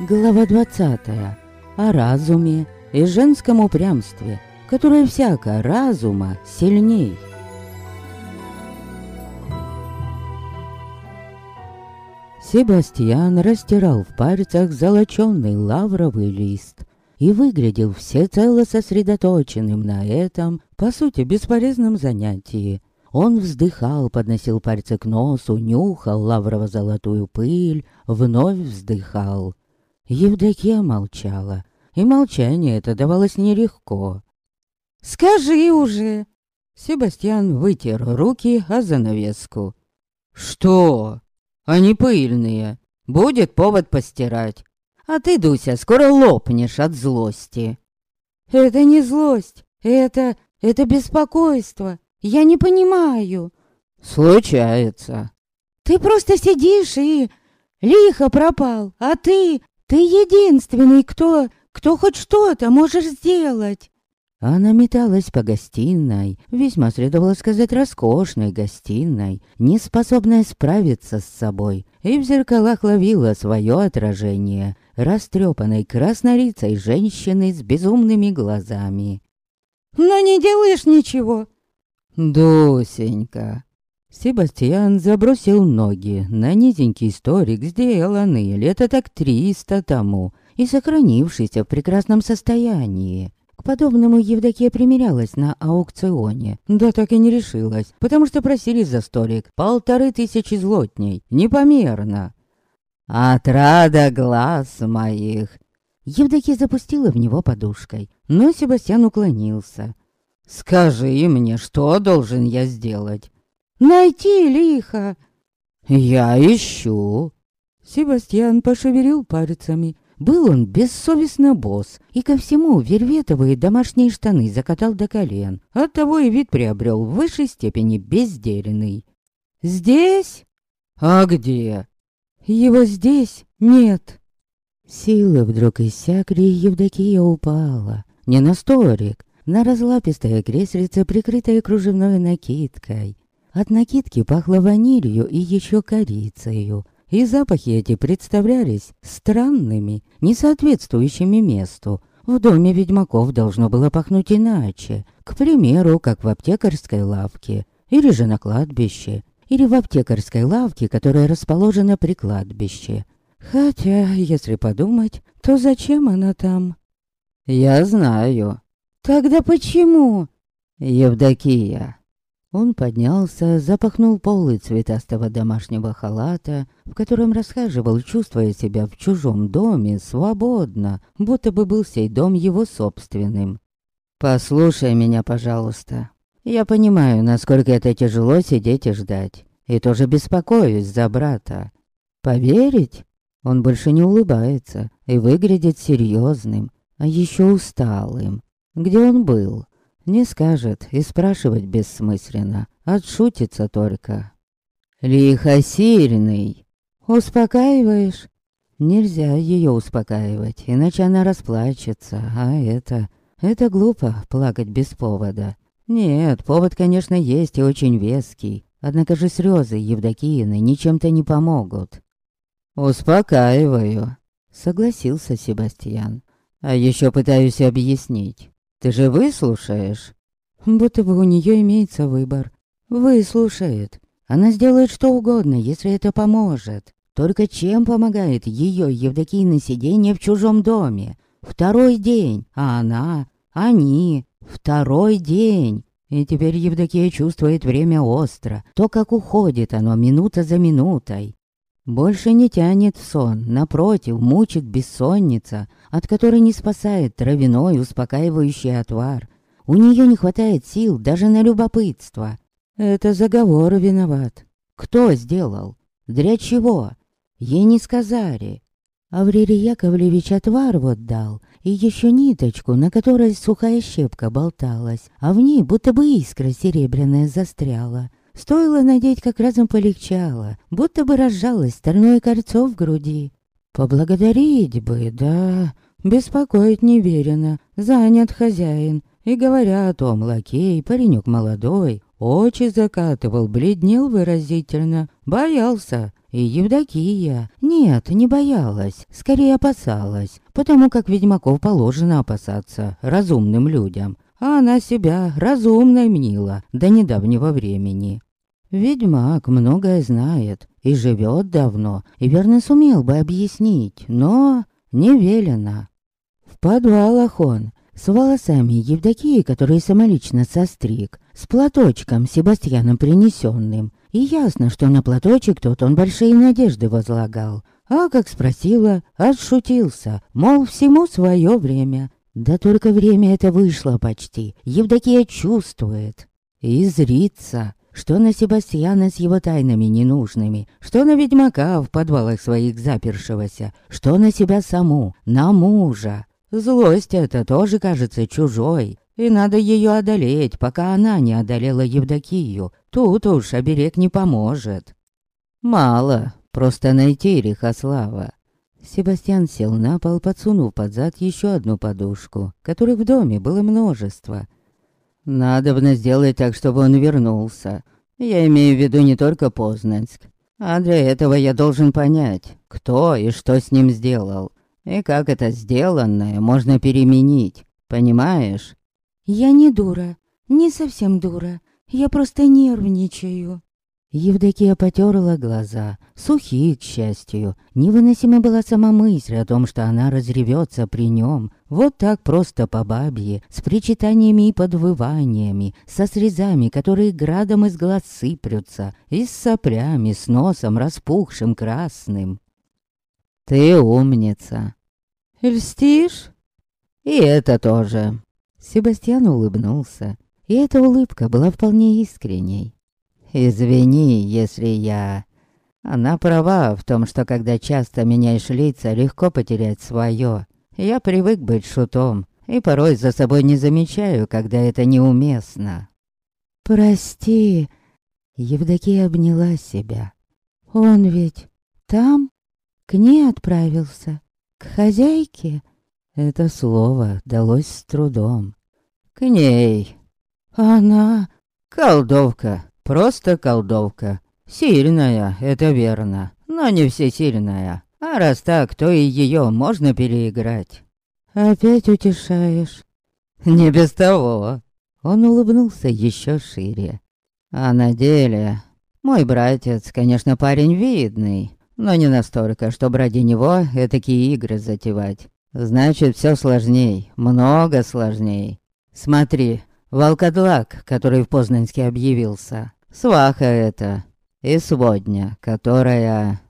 Глава 20. О разуме и женском упрямстве, которое всяко разума сильней. Себастьян растирал в пальцах золоченный лавровый лист и выглядел всецело сосредоточенным на этом, по сути, бесполезном занятии. Он вздыхал, подносил пальцы к носу, нюхал лаврово-золотую пыль, вновь вздыхал. Евдокия молчала, и молчание это давалось нелегко. «Скажи уже!» Себастьян вытер руки о занавеску. «Что? Они пыльные. Будет повод постирать. А ты, Дуся, скоро лопнешь от злости». «Это не злость. Это... это беспокойство. Я не понимаю». «Случается». «Ты просто сидишь и... лихо пропал, а ты... ты единственный, кто... кто хоть что-то можешь сделать». Она металась по гостиной, весьма следовало сказать роскошной гостиной, не способная справиться с собой, и в зеркалах ловила свое отражение, растрепанной краснолицей женщины с безумными глазами. «Но не делаешь ничего!» «Дусенька!» Себастьян забросил ноги на низенький столик, сделанный лето так триста тому и сохранившийся в прекрасном состоянии. К подобному Евдокия примерялась на аукционе, да так и не решилась, потому что просили за столик полторы тысячи злотней, непомерно. «Отрада глаз моих!» Евдокия запустила в него подушкой, но Себастьян уклонился. «Скажи мне, что должен я сделать?» «Найти лихо!» «Я ищу!» Себастьян пошевелил пальцами, был он бессовестно босс, и ко всему верветовые домашние штаны закатал до колен. Оттого и вид приобрел в высшей степени бездельный. «Здесь?» «А где?» «Его здесь нет». Силы вдруг иссякли, и Евдокия упала. Не на столик, на разлапистое креслице, прикрытое кружевной накидкой. От накидки пахло ванилью и еще корицею и запахи эти представлялись странными, несоответствующими месту. В доме ведьмаков должно было пахнуть иначе, к примеру, как в аптекарской лавке, или же на кладбище, или в аптекарской лавке, которая расположена при кладбище. Хотя, если подумать, то зачем она там? Я знаю. Тогда почему? Евдокия, он поднялся, запахнул полы цветастого домашнего халата, в котором расхаживал, чувствуя себя в чужом доме свободно, будто бы был сей дом его собственным. «Послушай меня, пожалуйста. Я понимаю, насколько это тяжело сидеть и ждать, и тоже беспокоюсь за брата. Поверить? Он больше не улыбается и выглядит серьезным, а еще усталым. Где он был?» Не скажет и спрашивать бессмысленно, отшутится только. «Лихосильный!» «Успокаиваешь?» Нельзя ее успокаивать, иначе она расплачется, а это... Это глупо, плакать без повода. Нет, повод, конечно, есть и очень веский, однако же слезы Евдокиины ничем-то не помогут. «Успокаиваю», — согласился Себастьян. «А еще пытаюсь объяснить. Ты же выслушаешь?» Будто бы у нее имеется выбор. Выслушает. Она сделает что угодно, если это поможет. Только чем помогает ее Евдокийное сидение в чужом доме? Второй день, а она, они, второй день. И теперь Евдокия чувствует время остро, то, как уходит оно минута за минутой. Больше не тянет сон, напротив, мучит бессонница, от которой не спасает травяной успокаивающий отвар. У нее не хватает сил даже на любопытство. Это заговор виноват. Кто сделал? Для чего? Ей не сказали. Аврелий Яковлевич отвар вот дал, и еще ниточку, на которой сухая щепка болталась, а в ней будто бы искра серебряная застряла. Стоило надеть, как разом полегчало, будто бы разжалось стальное кольцо в груди. Поблагодарить бы, да, беспокоить неверенно, занят хозяин. И говоря о том, лакей, паренек молодой, очи закатывал, бледнел выразительно, боялся. И Евдокия, нет, не боялась, скорее опасалась, потому как ведьмаков положено опасаться разумным людям, а она себя разумной мнила до недавнего времени. Ведьмак многое знает и живет давно, и верно сумел бы объяснить, но не велено. В подвалах он, с волосами Евдокии, который самолично состриг, с платочком Себастьяном принесенным, и ясно, что на платочек тот он большие надежды возлагал. А как спросила, отшутился, мол, всему свое время. Да только время это вышло почти, Евдокия чувствует. И зрится, что на Себастьяна с его тайнами ненужными, что на ведьмака в подвалах своих запершегося, что на себя саму, на мужа. Злость эта тоже кажется чужой, и надо ее одолеть, пока она не одолела Евдокию. Тут уж оберег не поможет. Мало, просто найти Рихослава. Себастьян сел на пол, подсунув под зад еще одну подушку, которых в доме было множество — Надобно сделать так, чтобы он вернулся. Я имею в виду не только Познанск. А для этого я должен понять, кто и что с ним сделал. И как это сделанное можно переменить. Понимаешь? Я не дура. Не совсем дура. Я просто нервничаю. Евдокия потерла глаза, сухие, к счастью. Невыносима была сама мысль о том, что она разревется при нем. Вот так просто по бабье, с причитаниями и подвываниями, со слезами, которые градом из глаз сыплются, и с соплями, с носом распухшим красным. «Ты умница!» «Льстишь?» «И это тоже!» Себастьян улыбнулся, и эта улыбка была вполне искренней. Извини, если я... Она права в том, что когда часто меняешь лица, легко потерять свое. Я привык быть шутом, и порой за собой не замечаю, когда это неуместно. «Прости», — Евдокия обняла себя. «Он ведь там? К ней отправился? К хозяйке?» Это слово далось с трудом. «К ней». «Она...» «Колдовка, Просто колдовка. Сильная, это верно, но не всесильная. А раз так, то и ее можно переиграть. Опять утешаешь? Не без того. Он улыбнулся еще шире. А на деле... Мой братец, конечно, парень видный, но не настолько, чтобы ради него такие игры затевать. Значит, все сложней, много сложней. Смотри, волкодлак, который в Познанске объявился. Сваха это. И сводня, которая...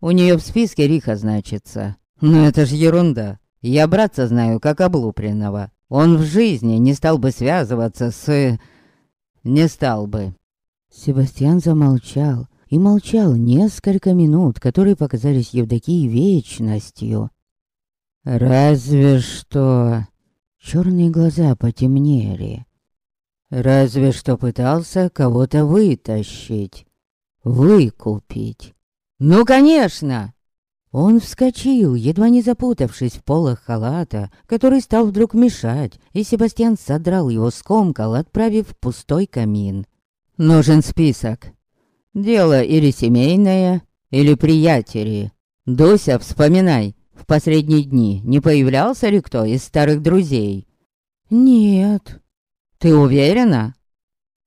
У нее в списке Риха значится. Но это ж ерунда. Я братца знаю, как облупленного. Он в жизни не стал бы связываться с... Не стал бы. Себастьян замолчал. И молчал несколько минут, которые показались Евдокии вечностью. «Разве что...» Черные глаза потемнели. Разве что пытался кого-то вытащить, выкупить. Ну, конечно! Он вскочил, едва не запутавшись в полах халата, который стал вдруг мешать, и Себастьян содрал его скомкал, отправив в пустой камин. Нужен список. Дело или семейное, или приятели. Дуся, вспоминай, в последние дни не появлялся ли кто из старых друзей? Нет. Ты уверена?»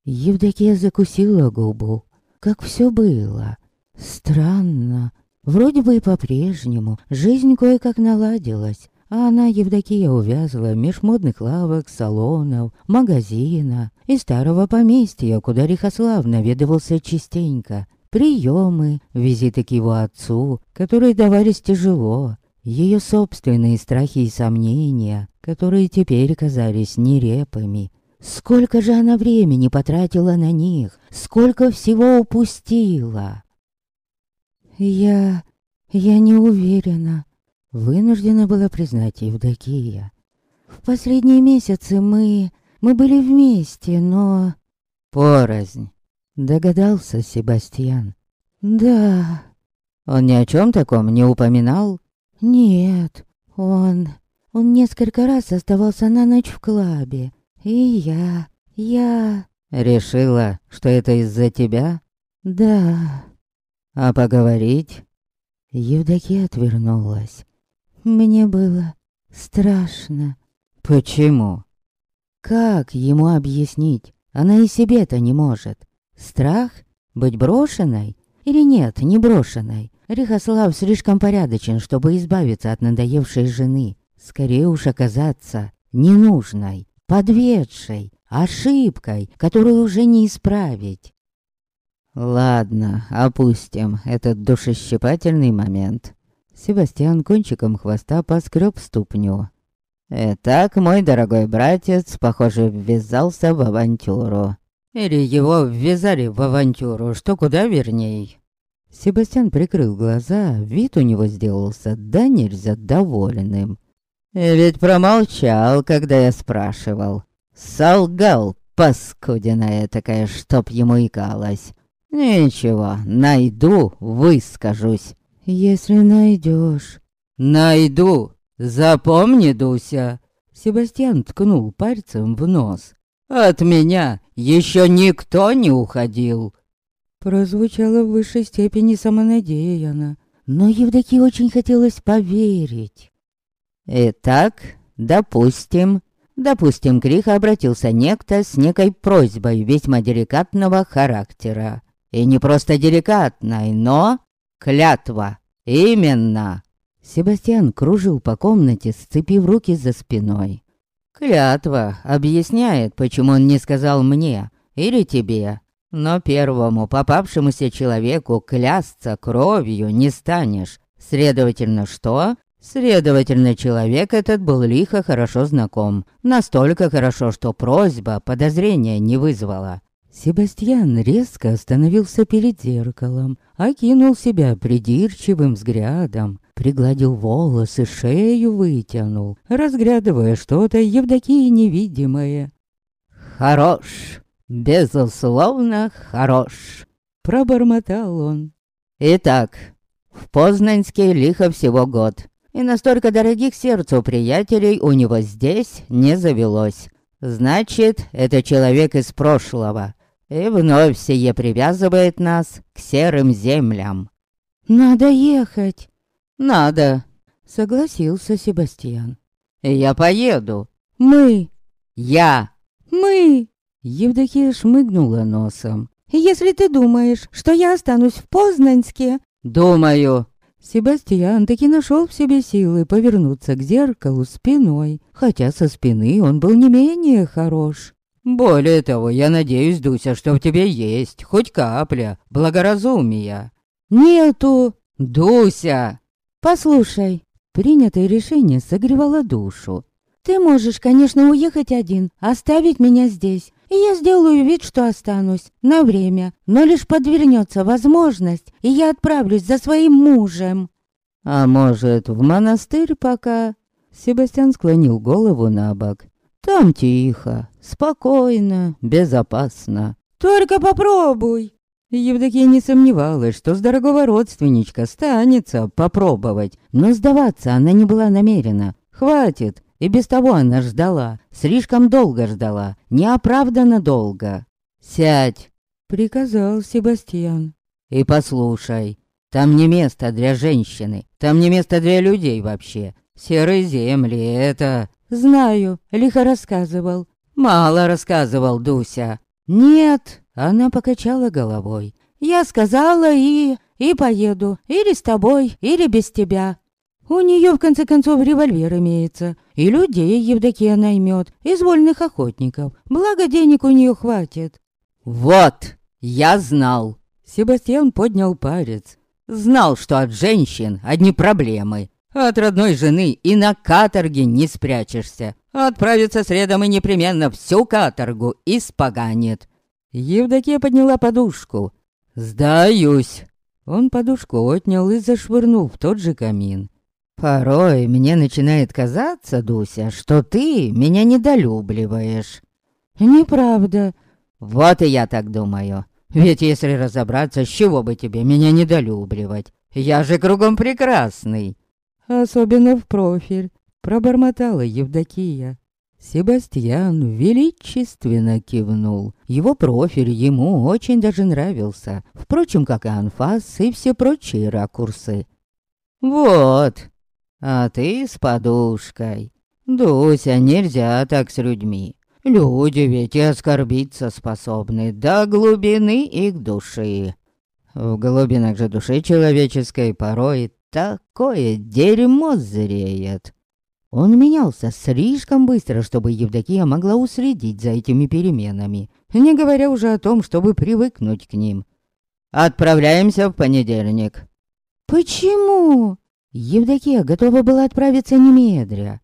Евдокия закусила губу. Как все было. Странно. Вроде бы и по-прежнему. Жизнь кое-как наладилась. А она, Евдокия, увязла меж модных лавок, салонов, магазина и старого поместья, куда Рихослав наведывался частенько. Приемы, визиты к его отцу, которые давались тяжело. Ее собственные страхи и сомнения, которые теперь казались нерепыми, Сколько же она времени потратила на них, сколько всего упустила. Я... я не уверена. Вынуждена была признать Евдокия. В последние месяцы мы... мы были вместе, но... Порознь, догадался Себастьян. Да. Он ни о чем таком не упоминал? Нет, он... он несколько раз оставался на ночь в клабе. И я... я... Решила, что это из-за тебя? Да. А поговорить? Евдокия отвернулась. Мне было страшно. Почему? Как ему объяснить? Она и себе-то не может. Страх? Быть брошенной? Или нет, не брошенной? Рихослав слишком порядочен, чтобы избавиться от надоевшей жены. Скорее уж оказаться ненужной, подведшей, ошибкой, которую уже не исправить. Ладно, опустим этот душещипательный момент. Себастьян кончиком хвоста поскреб ступню. Итак, мой дорогой братец, похоже, ввязался в авантюру. Или его ввязали в авантюру, что куда верней. Себастьян прикрыл глаза, вид у него сделался да нельзя довольным. Ведь промолчал, когда я спрашивал. Солгал, паскудина такая, чтоб ему икалось. Ничего, найду, выскажусь. Если найдешь. Найду, запомни, Дуся. Себастьян ткнул пальцем в нос. От меня еще никто не уходил. Прозвучало в высшей степени самонадеянно, но Евдокии очень хотелось поверить. Итак, допустим, допустим, к Риху обратился некто с некой просьбой весьма деликатного характера. И не просто деликатной, но клятва. Именно. Себастьян кружил по комнате, сцепив руки за спиной. Клятва объясняет, почему он не сказал мне или тебе, но первому попавшемуся человеку клясться кровью не станешь. Следовательно, что? Следовательно, человек этот был лихо хорошо знаком. Настолько хорошо, что просьба подозрения не вызвала. Себастьян резко остановился перед зеркалом, окинул себя придирчивым взглядом, пригладил волосы, шею вытянул, разглядывая что-то Евдокии невидимое. «Хорош!» «Безусловно, хорош», — пробормотал он. «Итак, в Познанске лихо всего год, и настолько дорогих сердцу приятелей у него здесь не завелось. Значит, это человек из прошлого, и вновь сие привязывает нас к серым землям». «Надо ехать». «Надо», — согласился Себастьян. «Я поеду». «Мы». «Я». «Мы». Евдокия шмыгнула носом. «Если ты думаешь, что я останусь в Познанске...» «Думаю». Себастьян таки нашел в себе силы повернуться к зеркалу спиной, хотя со спины он был не менее хорош. «Более того, я надеюсь, Дуся, что в тебе есть хоть капля благоразумия». «Нету!» «Дуся!» «Послушай, принятое решение согревало душу. Ты можешь, конечно, уехать один, оставить меня здесь, и я сделаю вид, что останусь на время, но лишь подвернется возможность, и я отправлюсь за своим мужем. А может, в монастырь пока? Себастьян склонил голову на бок. Там тихо, спокойно, безопасно. Только попробуй. Евдокия не сомневалась, что с дорогого родственничка станется попробовать, но сдаваться она не была намерена. Хватит, и без того она ждала, слишком долго ждала, неоправданно долго. «Сядь!» — приказал Себастьян. «И послушай, там не место для женщины, там не место для людей вообще. Серые земли — это...» «Знаю, лихо рассказывал». «Мало рассказывал Дуся». «Нет», — она покачала головой. «Я сказала и... и поеду. Или с тобой, или без тебя. У нее, в конце концов, револьвер имеется. И людей Евдокия наймет, из вольных охотников. Благо, денег у нее хватит. «Вот! Я знал!» Себастьян поднял палец. «Знал, что от женщин одни проблемы. От родной жены и на каторге не спрячешься. Отправится средом и непременно всю каторгу испоганит». Евдокия подняла подушку. «Сдаюсь!» Он подушку отнял и зашвырнул в тот же камин. Порой мне начинает казаться, Дуся, что ты меня недолюбливаешь. Неправда. Вот и я так думаю. Ведь если разобраться, с чего бы тебе меня недолюбливать? Я же кругом прекрасный. Особенно в профиль, пробормотала Евдокия. Себастьян величественно кивнул. Его профиль ему очень даже нравился. Впрочем, как и анфас и все прочие ракурсы. «Вот, а ты с подушкой. Дуся, нельзя так с людьми. Люди ведь и оскорбиться способны до глубины их души. В глубинах же души человеческой порой такое дерьмо зреет». Он менялся слишком быстро, чтобы Евдокия могла уследить за этими переменами, не говоря уже о том, чтобы привыкнуть к ним. «Отправляемся в понедельник». «Почему?» Евдокия готова была отправиться немедля.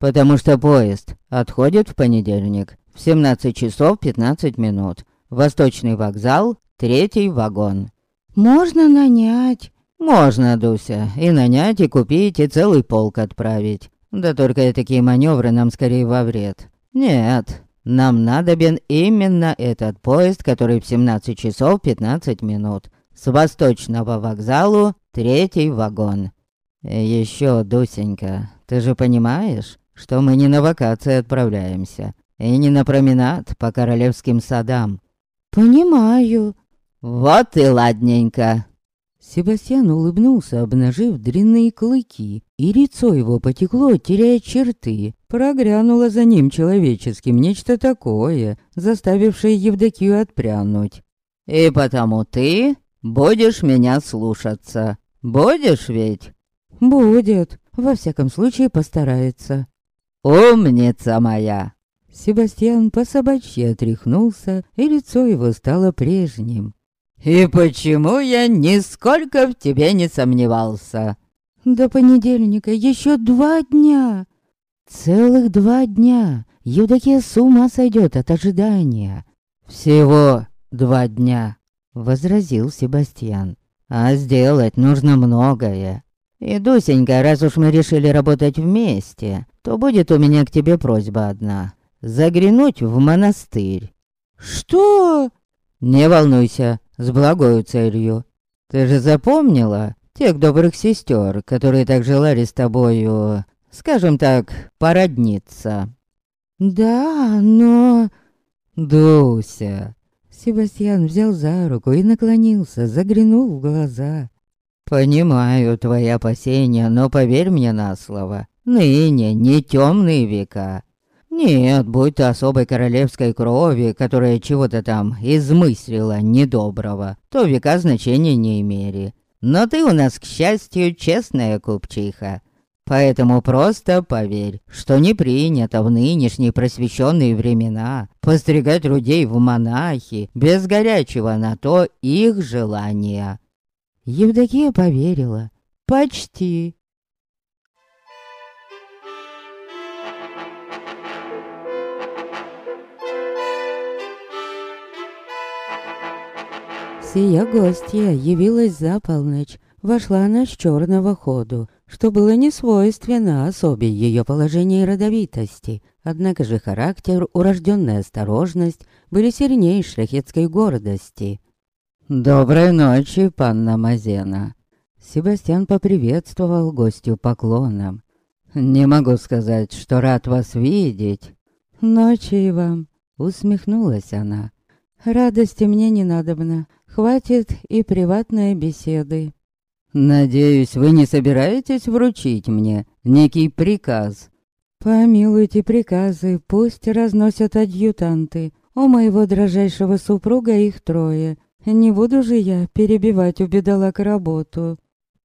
«Потому что поезд отходит в понедельник в 17 часов 15 минут. Восточный вокзал, третий вагон». «Можно нанять?» «Можно, Дуся, и нанять, и купить, и целый полк отправить. Да только и такие маневры нам скорее во вред. Нет, нам надобен именно этот поезд, который в 17 часов 15 минут. С восточного вокзалу третий вагон. И еще, Дусенька, ты же понимаешь, что мы не на вакации отправляемся, и не на променад по королевским садам. Понимаю. Вот и ладненько. Себастьян улыбнулся, обнажив длинные клыки, и лицо его потекло, теряя черты. Прогрянуло за ним человеческим нечто такое, заставившее Евдокию отпрянуть. «И потому ты будешь меня слушаться. Будешь ведь?» «Будет. Во всяком случае постарается». «Умница моя!» Себастьян по собачьи отряхнулся, и лицо его стало прежним. «И почему я нисколько в тебе не сомневался?» «До понедельника еще два дня!» «Целых два дня! Евдокия с ума сойдет от ожидания!» «Всего два дня!» — возразил Себастьян. «А сделать нужно многое. И, Дусенька, раз уж мы решили работать вместе, то будет у меня к тебе просьба одна. Заглянуть в монастырь». «Что?» «Не волнуйся, с благой целью. Ты же запомнила тех добрых сестер, которые так желали с тобою, скажем так, породниться?» «Да, но...» «Дуся!» Себастьян взял за руку и наклонился, заглянул в глаза. «Понимаю твои опасения, но поверь мне на слово, ныне не темные века. Нет, будь то особой королевской крови, которая чего-то там измыслила недоброго, то века значения не имели. Но ты у нас, к счастью, честная купчиха. Поэтому просто поверь, что не принято в нынешние просвещенные времена постригать людей в монахи без горячего на то их желания. Евдокия поверила. Почти. Сия гостья явилась за полночь. Вошла она с черного ходу, что было не свойственно особе ее положения и родовитости. Однако же характер, урожденная осторожность были сильнее шляхетской гордости. «Доброй ночи, панна Мазена!» Себастьян поприветствовал гостю поклоном. «Не могу сказать, что рад вас видеть». «Ночи и вам!» — усмехнулась она. «Радости мне не надобно. Хватит и приватной беседы. Надеюсь, вы не собираетесь вручить мне некий приказ? Помилуйте приказы, пусть разносят адъютанты. У моего дрожайшего супруга их трое. Не буду же я перебивать у бедолаг работу.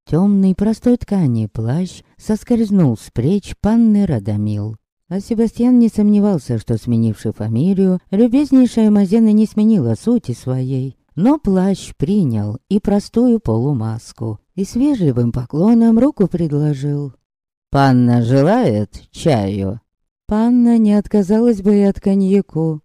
Темный простой ткани плащ соскользнул с плеч панны Радомил. А Себастьян не сомневался, что, сменивший фамилию, любезнейшая Мазена не сменила сути своей. Но плащ принял и простую полумаску, и с вежливым поклоном руку предложил. «Панна желает чаю?» Панна не отказалась бы и от коньяку.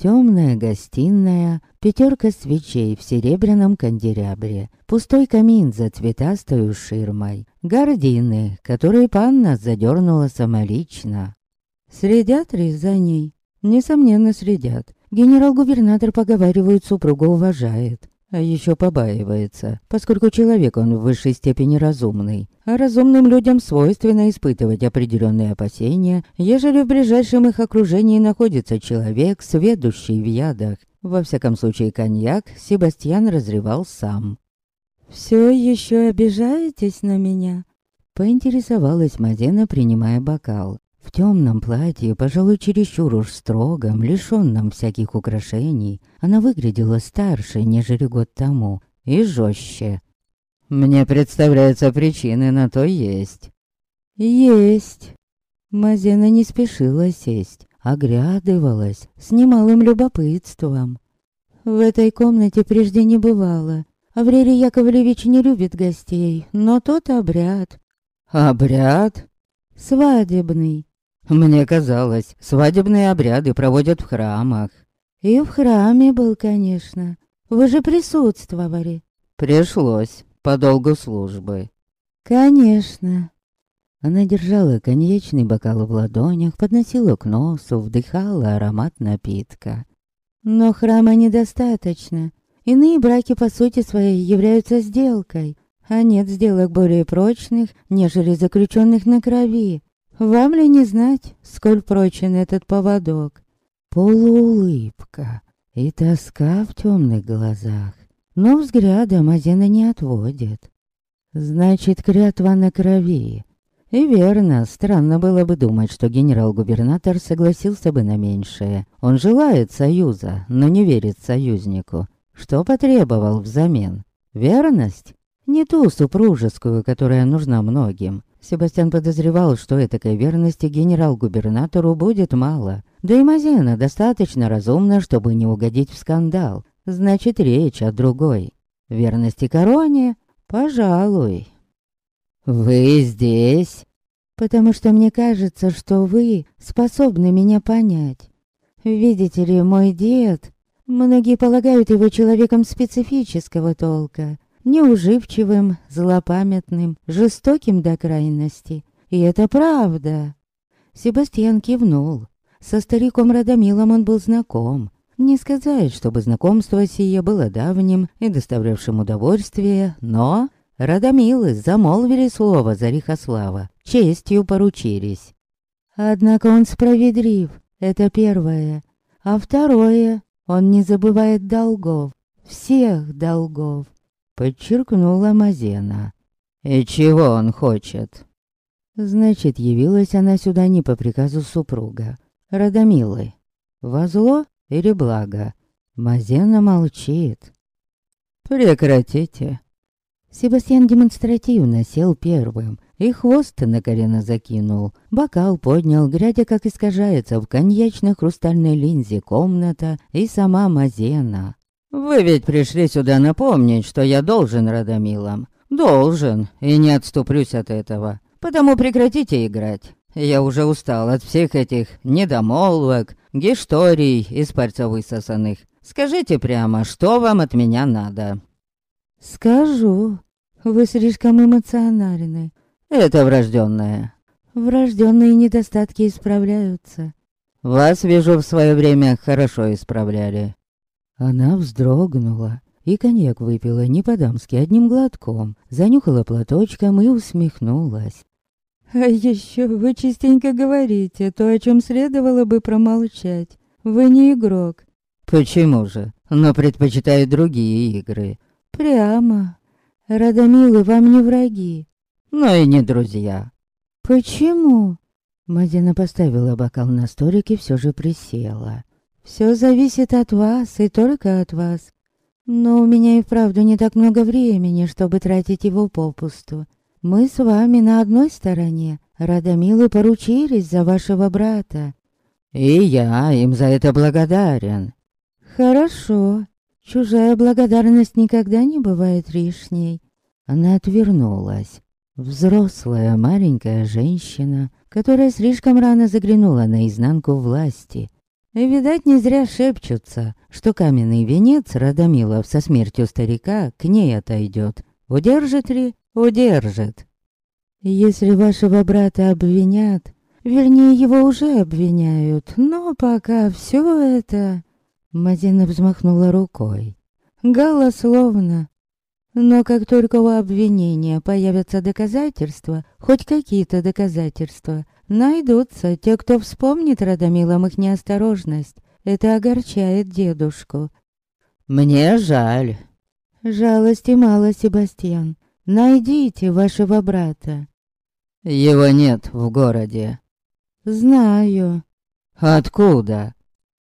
Темная гостиная, пятерка свечей в серебряном канделябре, пустой камин за цветастою ширмой, гардины, которые панна задернула самолично. Следят ли за ней? Несомненно, следят. Генерал-губернатор, поговаривают, супруга уважает. А еще побаивается, поскольку человек он в высшей степени разумный. А разумным людям свойственно испытывать определенные опасения, ежели в ближайшем их окружении находится человек, сведущий в ядах. Во всяком случае, коньяк Себастьян разрывал сам. «Все еще обижаетесь на меня?» Поинтересовалась Мадена, принимая бокал. В темном платье, пожалуй, чересчур уж строгом, лишенном всяких украшений, она выглядела старше, нежели год тому, и жестче. «Мне представляется, причины на то есть». «Есть». Мазена не спешила сесть, оглядывалась с немалым любопытством. В этой комнате прежде не бывало. Аврелий Яковлевич не любит гостей, но тот обряд. «Обряд?» «Свадебный. Мне казалось, свадебные обряды проводят в храмах. И в храме был, конечно. Вы же присутствовали. Пришлось, по долгу службы. Конечно. Она держала коньячный бокал в ладонях, подносила к носу, вдыхала аромат напитка. Но храма недостаточно. Иные браки по сути своей являются сделкой, а нет сделок более прочных, нежели заключенных на крови. Вам ли не знать, сколь прочен этот поводок? Полуулыбка и тоска в темных глазах, но взгляда Мазена не отводит. Значит, клятва на крови. И верно, странно было бы думать, что генерал-губернатор согласился бы на меньшее. Он желает союза, но не верит союзнику. Что потребовал взамен? Верность? Не ту супружескую, которая нужна многим, Себастьян подозревал, что этакой верности генерал-губернатору будет мало. Да и Мазена достаточно разумна, чтобы не угодить в скандал. Значит, речь о другой. Верности короне? Пожалуй. «Вы здесь?» «Потому что мне кажется, что вы способны меня понять. Видите ли, мой дед...» Многие полагают его человеком специфического толка неуживчивым, злопамятным, жестоким до крайности. И это правда. Себастьян кивнул. Со стариком Радомилом он был знаком. Не сказать, чтобы знакомство сие было давним и доставлявшим удовольствие, но Радомилы замолвили слово за Рихослава, честью поручились. Однако он справедлив, это первое. А второе, он не забывает долгов, всех долгов подчеркнула Мазена. «И чего он хочет?» Значит, явилась она сюда не по приказу супруга, Радомилы. Во зло или благо? Мазена молчит. «Прекратите!» Себастьян демонстративно сел первым и хвост на колено закинул. Бокал поднял, глядя, как искажается в коньячно-хрустальной линзе комната и сама Мазена. «Вы ведь пришли сюда напомнить, что я должен Радомилам. Должен, и не отступлюсь от этого. Потому прекратите играть. Я уже устал от всех этих недомолвок, гешторий из пальца высосанных. Скажите прямо, что вам от меня надо?» «Скажу. Вы слишком эмоциональны». «Это врожденное». «Врожденные недостатки исправляются». «Вас, вижу, в свое время хорошо исправляли». Она вздрогнула и коньяк выпила не по-дамски одним глотком, занюхала платочком и усмехнулась. «А еще вы частенько говорите то, о чем следовало бы промолчать. Вы не игрок». «Почему же? Но предпочитаю другие игры». «Прямо. Радомилы вам не враги». «Но и не друзья». «Почему?» Мадина поставила бокал на столик и все же присела. Все зависит от вас и только от вас. Но у меня и вправду не так много времени, чтобы тратить его попусту. Мы с вами на одной стороне. Радомилы поручились за вашего брата. И я им за это благодарен. Хорошо. Чужая благодарность никогда не бывает лишней. Она отвернулась. Взрослая маленькая женщина, которая слишком рано заглянула наизнанку власти, и, видать, не зря шепчутся, что каменный венец Радомилов со смертью старика к ней отойдет. Удержит ли? Удержит. Если вашего брата обвинят, вернее, его уже обвиняют, но пока все это... Мадина взмахнула рукой. голословно. Но как только у обвинения появятся доказательства, хоть какие-то доказательства, найдутся те, кто вспомнит Радомилам их неосторожность. Это огорчает дедушку. «Мне жаль». «Жалости мало, Себастьян. Найдите вашего брата». «Его нет в городе». «Знаю». «Откуда?»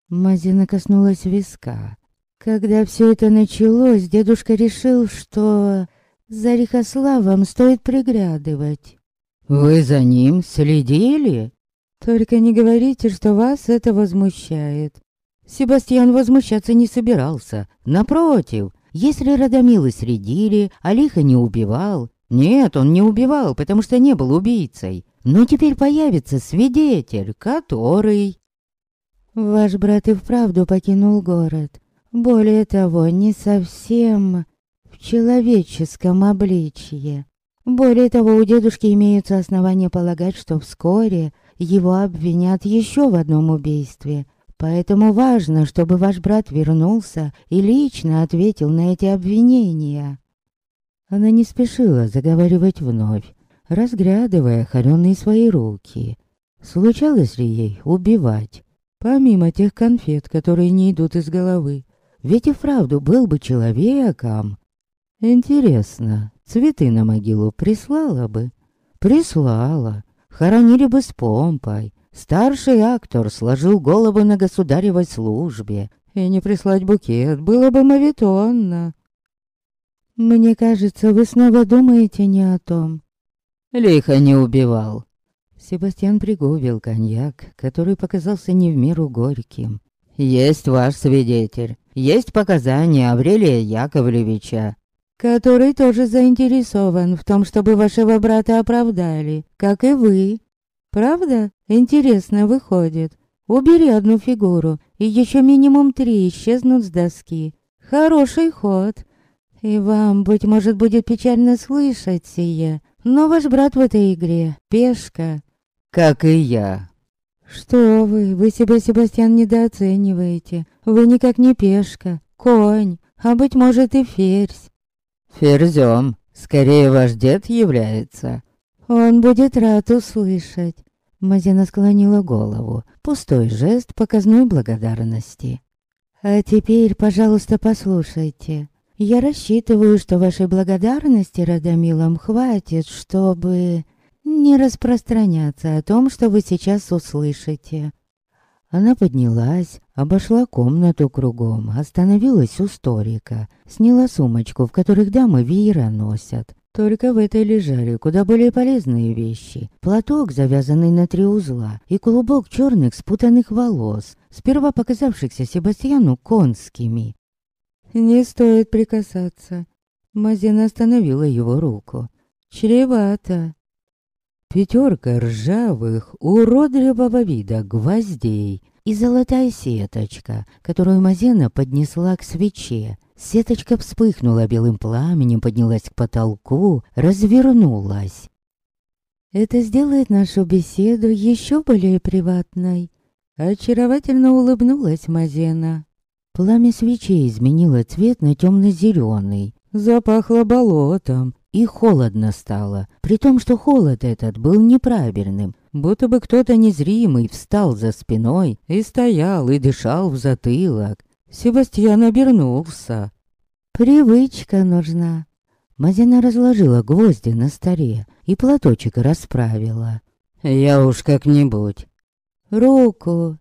Мазина коснулась виска. Когда все это началось, дедушка решил, что за Рихославом стоит приглядывать. «Вы за ним следили?» «Только не говорите, что вас это возмущает». Себастьян возмущаться не собирался. Напротив, если Радомилы следили, Алиха не убивал. Нет, он не убивал, потому что не был убийцей. Но теперь появится свидетель, который... Ваш брат и вправду покинул город. Более того, не совсем в человеческом обличье. Более того, у дедушки имеются основания полагать, что вскоре его обвинят еще в одном убийстве. Поэтому важно, чтобы ваш брат вернулся и лично ответил на эти обвинения. Она не спешила заговаривать вновь, разглядывая холеные свои руки. Случалось ли ей убивать? Помимо тех конфет, которые не идут из головы. Ведь и вправду был бы человеком. Интересно, цветы на могилу прислала бы? Прислала. Хоронили бы с помпой. Старший актор сложил голову на государевой службе. И не прислать букет было бы мавитонно. Мне кажется, вы снова думаете не о том. Лихо не убивал. Себастьян пригубил коньяк, который показался не в меру горьким. «Есть ваш свидетель. Есть показания Аврелия Яковлевича, который тоже заинтересован в том, чтобы вашего брата оправдали, как и вы. Правда? Интересно выходит. Убери одну фигуру, и еще минимум три исчезнут с доски. Хороший ход. И вам, быть может, будет печально слышать сие, но ваш брат в этой игре — пешка. Как и я. Что вы, вы себя, Себастьян, недооцениваете. Вы никак не пешка, конь, а быть может и ферзь. Ферзем, скорее ваш дед является. Он будет рад услышать. Мазина склонила голову. Пустой жест показной благодарности. А теперь, пожалуйста, послушайте. Я рассчитываю, что вашей благодарности, Радомилам, хватит, чтобы не распространяться о том, что вы сейчас услышите. Она поднялась, обошла комнату кругом, остановилась у столика, сняла сумочку, в которых дамы веера носят. Только в этой лежали куда более полезные вещи. Платок, завязанный на три узла, и клубок черных спутанных волос, сперва показавшихся Себастьяну конскими. «Не стоит прикасаться». Мазина остановила его руку. «Чревато». Пятерка ржавых, уродливого вида гвоздей и золотая сеточка, которую Мазена поднесла к свече. Сеточка вспыхнула белым пламенем, поднялась к потолку, развернулась. «Это сделает нашу беседу еще более приватной», — очаровательно улыбнулась Мазена. Пламя свечей изменило цвет на темно-зеленый. Запахло болотом, и холодно стало, при том, что холод этот был неправильным, будто бы кто-то незримый встал за спиной и стоял и дышал в затылок. Себастьян обернулся. «Привычка нужна». Мазина разложила гвозди на столе и платочек расправила. «Я уж как-нибудь». «Руку».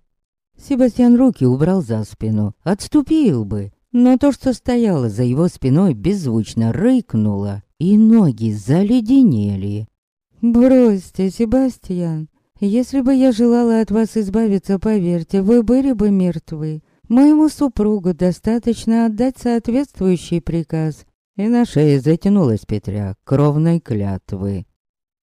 Себастьян руки убрал за спину, отступил бы, но то, что стояло за его спиной, беззвучно рыкнуло и ноги заледенели. «Бросьте, Себастьян, если бы я желала от вас избавиться, поверьте, вы были бы мертвы. Моему супругу достаточно отдать соответствующий приказ». И на шее затянулась петля кровной клятвы.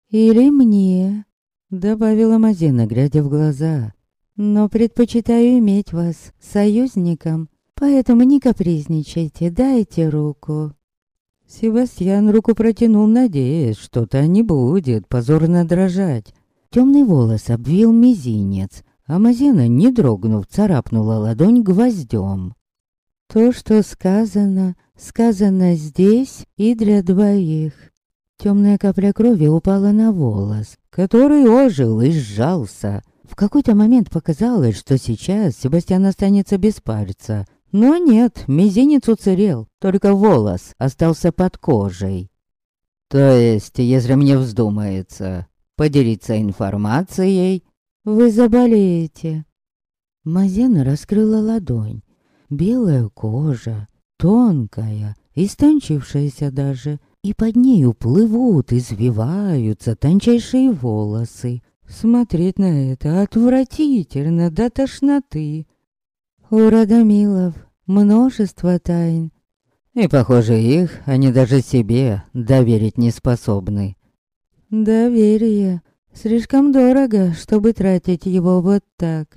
«Или мне», — добавила Мазина, глядя в глаза. «Но предпочитаю иметь вас союзником, поэтому не капризничайте, дайте руку». Себастьян руку протянул, надеясь, что-то не будет позорно дрожать. Темный волос обвил мизинец, а Мазена, не дрогнув, царапнула ладонь гвоздем. То, что сказано, сказано здесь и для двоих. Темная капля крови упала на волос, который ожил и сжался. В какой-то момент показалось, что сейчас Себастьян останется без пальца. Но нет, мизинец уцелел, только волос остался под кожей. То есть, если мне вздумается поделиться информацией, вы заболеете. Мазена раскрыла ладонь. Белая кожа, тонкая, истончившаяся даже, и под нею плывут, извиваются тончайшие волосы. Смотреть на это отвратительно до тошноты. У Радомилов множество тайн. И, похоже, их они даже себе доверить не способны. Доверие. Слишком дорого, чтобы тратить его вот так.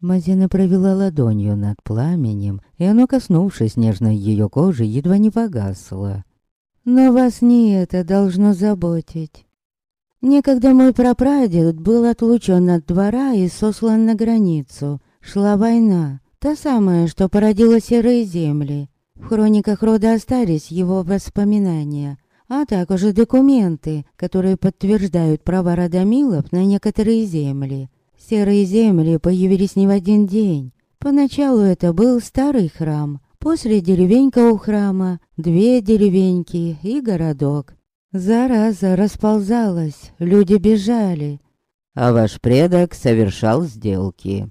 Мазина провела ладонью над пламенем, и оно, коснувшись нежной ее кожи, едва не погасло. Но вас не это должно заботить. Некогда мой прапрадед был отлучен от двора и сослан на границу. Шла война, та самая, что породила серые земли. В хрониках рода остались его воспоминания, а также документы, которые подтверждают права Радомилов на некоторые земли. Серые земли появились не в один день. Поначалу это был старый храм, После деревенька у храма, две деревеньки и городок. Зараза расползалась, люди бежали. А ваш предок совершал сделки.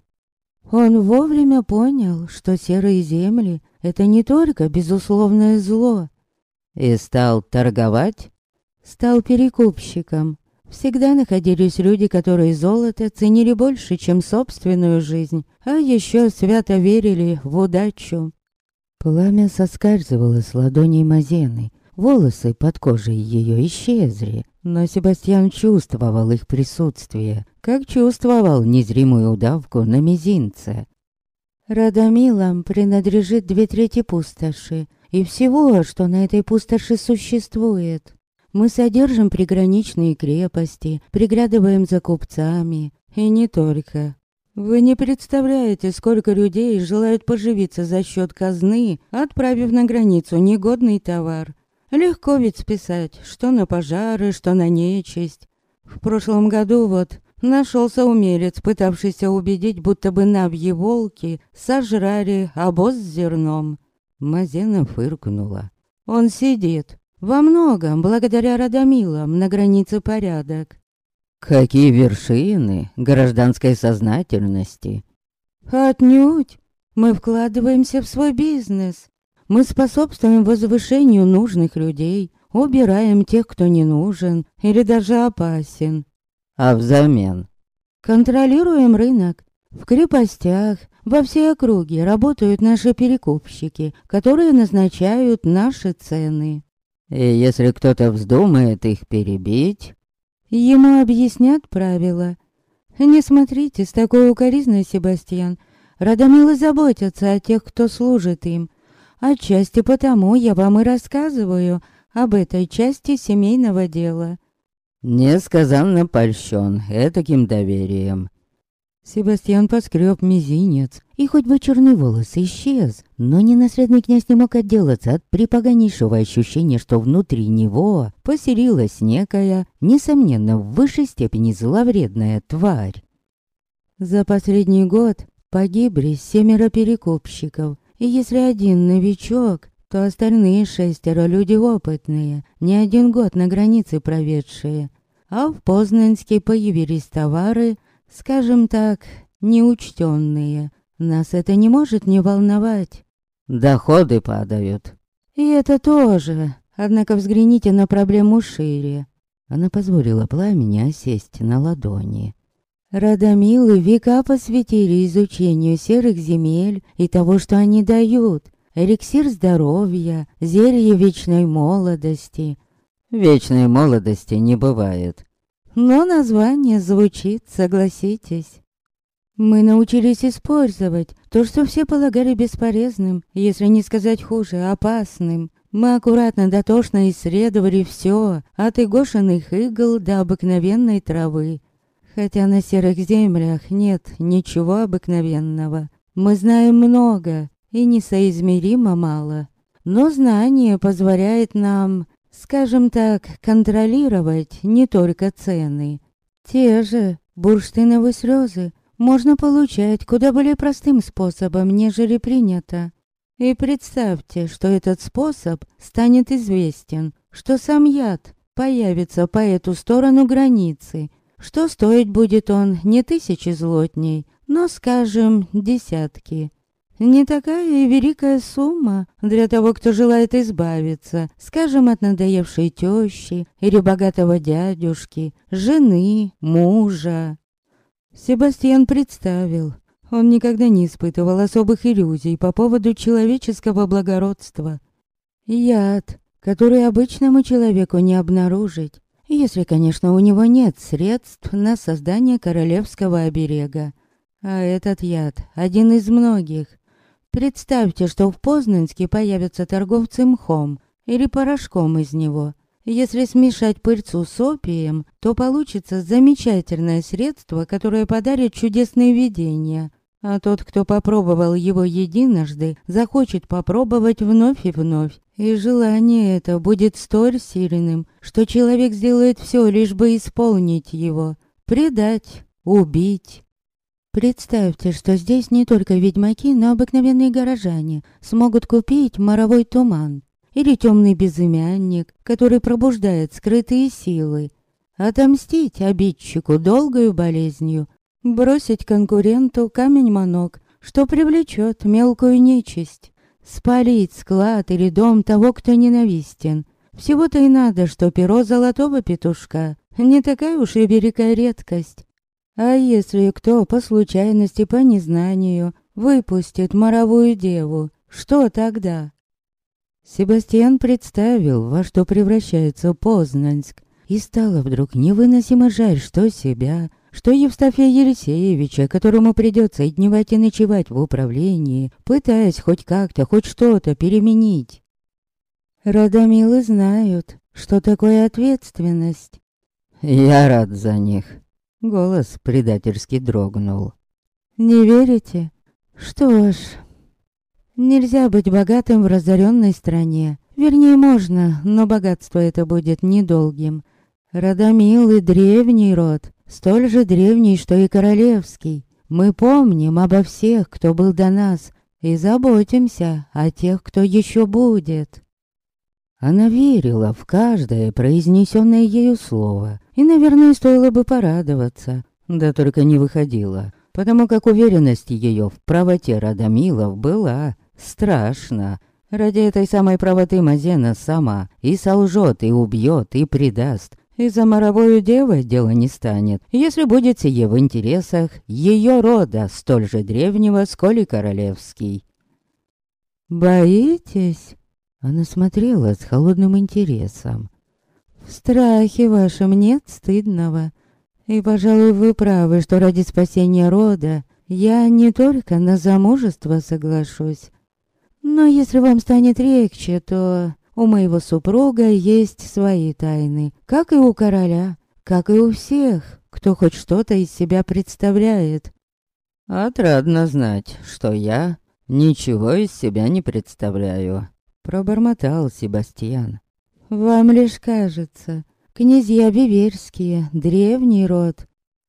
Он вовремя понял, что серые земли — это не только безусловное зло. И стал торговать? Стал перекупщиком. Всегда находились люди, которые золото ценили больше, чем собственную жизнь, а еще свято верили в удачу. Пламя соскальзывало с ладоней Мазены. Волосы под кожей ее исчезли, но Себастьян чувствовал их присутствие, как чувствовал незримую удавку на мизинце. Радомилам принадлежит две трети пустоши и всего, что на этой пустоши существует. Мы содержим приграничные крепости, приглядываем за купцами, и не только. Вы не представляете, сколько людей желают поживиться за счет казны, отправив на границу негодный товар. Легко ведь списать, что на пожары, что на нечисть. В прошлом году вот нашелся умелец, пытавшийся убедить, будто бы навьи волки сожрали обоз с зерном. Мазена фыркнула. Он сидит. Во многом, благодаря Радомилам, на границе порядок. Какие вершины гражданской сознательности? Отнюдь. Мы вкладываемся в свой бизнес. Мы способствуем возвышению нужных людей, убираем тех, кто не нужен или даже опасен. А взамен? Контролируем рынок. В крепостях, во всей округе работают наши перекупщики, которые назначают наши цены. И если кто-то вздумает их перебить, Ему объяснят правила. Не смотрите с такой укоризной, Себастьян. Радомилы заботятся о тех, кто служит им. Отчасти потому я вам и рассказываю об этой части семейного дела. Несказанно польщен этаким доверием. Себастьян поскреб мизинец, и хоть бы черный волос исчез, но ненаследный князь не мог отделаться от припоганейшего ощущения, что внутри него поселилась некая, несомненно, в высшей степени зловредная тварь. За последний год погибли семеро перекупщиков, и если один новичок, то остальные шестеро люди опытные, не один год на границе проведшие. А в Познанске появились товары, скажем так, неучтенные. Нас это не может не волновать. Доходы падают. И это тоже. Однако взгляните на проблему шире. Она позволила пламени осесть на ладони. Радомилы века посвятили изучению серых земель и того, что они дают. Эликсир здоровья, зелье вечной молодости. Вечной молодости не бывает. Но название звучит, согласитесь. Мы научились использовать то, что все полагали бесполезным, если не сказать хуже, опасным. Мы аккуратно дотошно исследовали все, от игошенных игл до обыкновенной травы. Хотя на серых землях нет ничего обыкновенного. Мы знаем много и несоизмеримо мало. но знание позволяет нам, скажем так, контролировать не только цены. Те же бурштиновые слезы можно получать куда более простым способом, нежели принято. И представьте, что этот способ станет известен, что сам яд появится по эту сторону границы, что стоить будет он не тысячи злотней, но, скажем, десятки. Не такая и великая сумма для того, кто желает избавиться, скажем, от надоевшей тещи или богатого дядюшки, жены, мужа. Себастьян представил, он никогда не испытывал особых иллюзий по поводу человеческого благородства. Яд, который обычному человеку не обнаружить, если, конечно, у него нет средств на создание королевского оберега. А этот яд — один из многих. Представьте, что в Познанске появятся торговцы мхом или порошком из него. Если смешать пыльцу с опием, то получится замечательное средство, которое подарит чудесные видения. А тот, кто попробовал его единожды, захочет попробовать вновь и вновь. И желание это будет столь сильным, что человек сделает все, лишь бы исполнить его. Предать, убить. Представьте, что здесь не только ведьмаки, но обыкновенные горожане смогут купить моровой туман или темный безымянник, который пробуждает скрытые силы, отомстить обидчику долгою болезнью, бросить конкуренту камень-манок, что привлечет мелкую нечисть, спалить склад или дом того, кто ненавистен. Всего-то и надо, что перо золотого петушка не такая уж и великая редкость. А если кто по случайности, по незнанию, выпустит моровую деву, что тогда? Себастьян представил, во что превращается Познанск, и стало вдруг невыносимо жаль, что себя, что Евстафия Елисеевича, которому придется и дневать и ночевать в управлении, пытаясь хоть как-то, хоть что-то переменить. Радомилы знают, что такое ответственность. «Я рад за них», — голос предательски дрогнул. «Не верите? Что ж, нельзя быть богатым в разоренной стране. Вернее, можно, но богатство это будет недолгим. Радомилы — древний род, столь же древний, что и королевский. Мы помним обо всех, кто был до нас, и заботимся о тех, кто еще будет. Она верила в каждое произнесенное ею слово, и, наверное, стоило бы порадоваться, да только не выходила, потому как уверенность ее в правоте Радомилов была страшна. Ради этой самой правоты Мазена сама и солжет, и убьет, и предаст, и за моровую девой дело не станет, если будет сие в интересах ее рода, столь же древнего, сколь и королевский. «Боитесь?» Она смотрела с холодным интересом. «В страхе вашем нет стыдного. И, пожалуй, вы правы, что ради спасения рода я не только на замужество соглашусь. Но если вам станет легче, то у моего супруга есть свои тайны, как и у короля, как и у всех, кто хоть что-то из себя представляет. Отрадно знать, что я ничего из себя не представляю, пробормотал Себастьян. Вам лишь кажется, князья Виверские, древний род.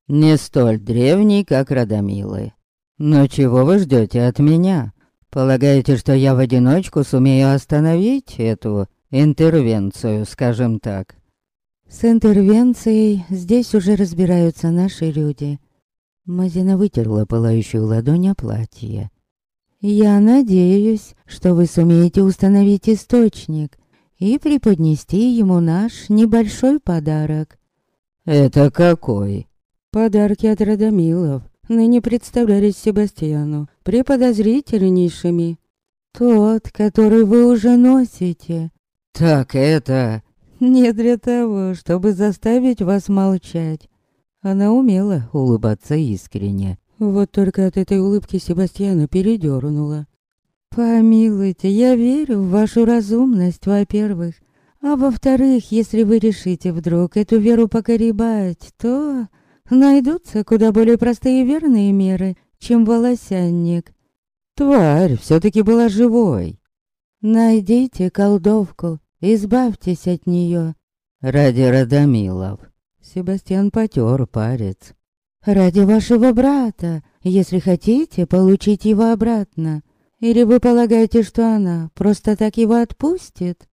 Не столь древний, как Радомилы. Но чего вы ждете от меня? Полагаете, что я в одиночку сумею остановить эту интервенцию, скажем так? С интервенцией здесь уже разбираются наши люди. Мазина вытерла пылающую ладонь о платье. Я надеюсь, что вы сумеете установить источник и преподнести ему наш небольшой подарок. Это какой? Подарки от Радомилов ныне представлялись Себастьяну преподозрительнейшими. Тот, который вы уже носите. Так это... Не для того, чтобы заставить вас молчать. Она умела улыбаться искренне. Вот только от этой улыбки Себастьяна передернула. Помилуйте, я верю в вашу разумность, во-первых. А во-вторых, если вы решите вдруг эту веру покоребать, то Найдутся куда более простые и верные меры, чем волосянник. Тварь все-таки была живой. Найдите колдовку, избавьтесь от нее. Ради Радомилов. Себастьян потер парец. Ради вашего брата, если хотите получить его обратно. Или вы полагаете, что она просто так его отпустит?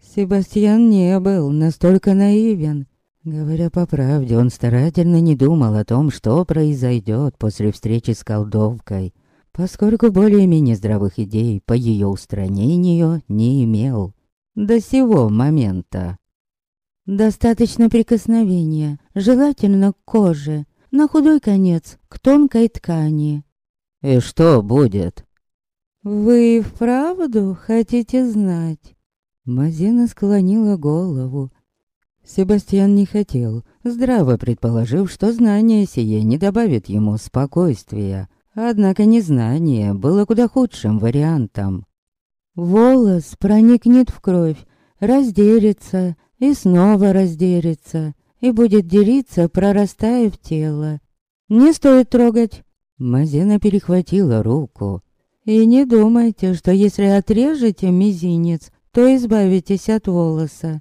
Себастьян не был настолько наивен. Говоря по правде, он старательно не думал о том, что произойдет после встречи с колдовкой, поскольку более-менее здравых идей по ее устранению не имел. До сего момента. Достаточно прикосновения, желательно к коже, на худой конец, к тонкой ткани. И что будет? Вы вправду хотите знать? Мазина склонила голову. Себастьян не хотел, здраво предположив, что знание сие не добавит ему спокойствия. Однако незнание было куда худшим вариантом. Волос проникнет в кровь, раздерется и снова раздерется, и будет делиться, прорастая в тело. Не стоит трогать. Мазина перехватила руку. И не думайте, что если отрежете мизинец, то избавитесь от волоса.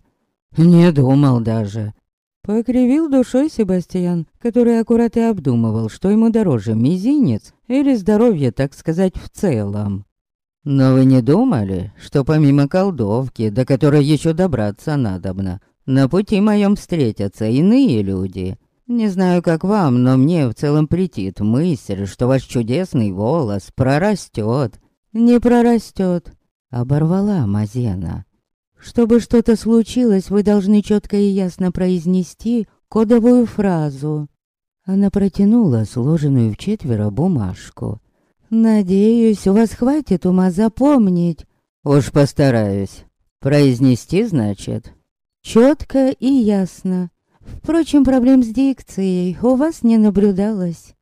Не думал даже. Покривил душой Себастьян, который аккурат и обдумывал, что ему дороже, мизинец или здоровье, так сказать, в целом. Но вы не думали, что помимо колдовки, до которой еще добраться надобно, на пути моем встретятся иные люди? Не знаю, как вам, но мне в целом претит мысль, что ваш чудесный волос прорастет. Не прорастет, оборвала Мазена. Чтобы что-то случилось, вы должны четко и ясно произнести кодовую фразу. Она протянула сложенную в четверо бумажку. «Надеюсь, у вас хватит ума запомнить». «Уж постараюсь. Произнести, значит?» «Четко и ясно. Впрочем, проблем с дикцией у вас не наблюдалось».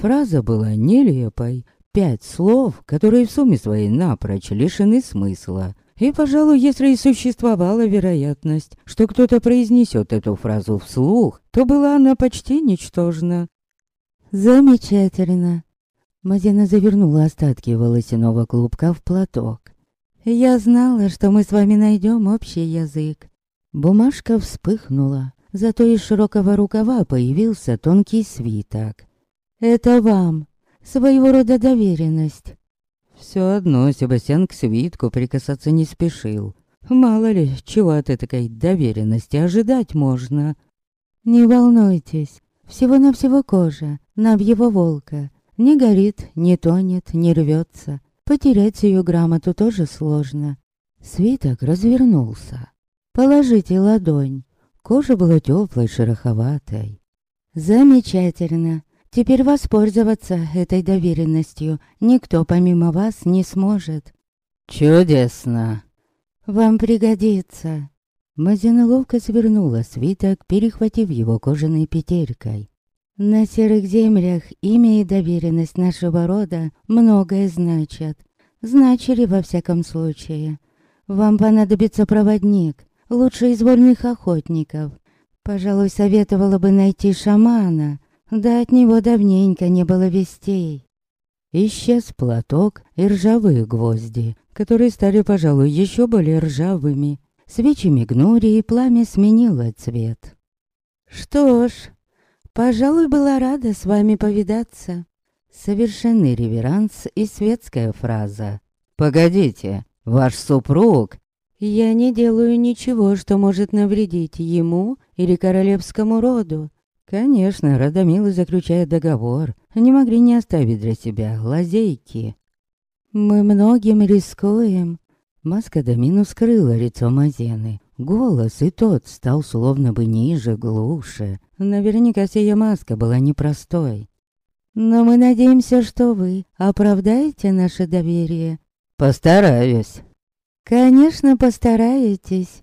Фраза была нелепой. Пять слов, которые в сумме своей напрочь лишены смысла. И, пожалуй, если и существовала вероятность, что кто-то произнесет эту фразу вслух, то была она почти ничтожна. «Замечательно!» Мазина завернула остатки волосяного клубка в платок. «Я знала, что мы с вами найдем общий язык». Бумажка вспыхнула, Зато из широкого рукава появился тонкий свиток. «Это вам. Своего рода доверенность». Все одно Себастьян к свитку прикасаться не спешил. Мало ли, чего от этой доверенности ожидать можно. «Не волнуйтесь. Всего-навсего кожа, его волка. Не горит, не тонет, не рвется. Потерять ее грамоту тоже сложно». Свиток развернулся. «Положите ладонь. Кожа была теплой, шероховатой. Замечательно. Теперь воспользоваться этой доверенностью никто помимо вас не сможет. Чудесно. Вам пригодится. Мазина ловко свернула свиток, перехватив его кожаной петелькой. На серых землях имя и доверенность нашего рода многое значат. Значили во всяком случае. Вам понадобится проводник, лучше из вольных охотников. Пожалуй, советовала бы найти шамана, да от него давненько не было вестей. Исчез платок и ржавые гвозди, которые стали, пожалуй, еще более ржавыми. Свечи мигнули, и пламя сменило цвет. «Что ж, пожалуй, была рада с вами повидаться». Совершенный реверанс и светская фраза. «Погодите, ваш супруг я не делаю ничего, что может навредить ему или королевскому роду. Конечно, Радомилы, заключая договор, не могли не оставить для себя лазейки. Мы многим рискуем. Маска Домину скрыла лицо Мазены. Голос и тот стал словно бы ниже, глуше. Наверняка сия маска была непростой. Но мы надеемся, что вы оправдаете наше доверие. Постараюсь. «Конечно, постараетесь».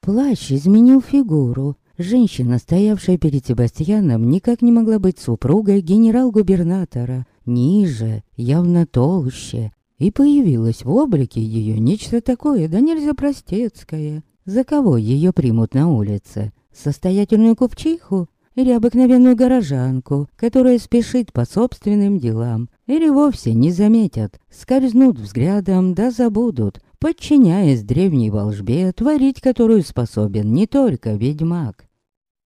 Плащ изменил фигуру. Женщина, стоявшая перед Себастьяном, никак не могла быть супругой генерал-губернатора. Ниже, явно толще. И появилось в облике ее нечто такое, да нельзя простецкое. За кого ее примут на улице? Состоятельную купчиху? Или обыкновенную горожанку, которая спешит по собственным делам? Или вовсе не заметят, скользнут взглядом, да забудут, подчиняясь древней волжбе, творить которую способен не только ведьмак.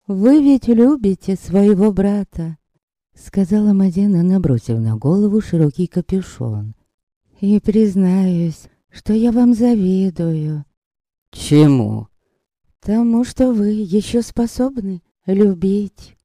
«Вы ведь любите своего брата», — сказала Мадина, набросив на голову широкий капюшон. «И признаюсь, что я вам завидую». «Чему?» «Тому, что вы еще способны любить».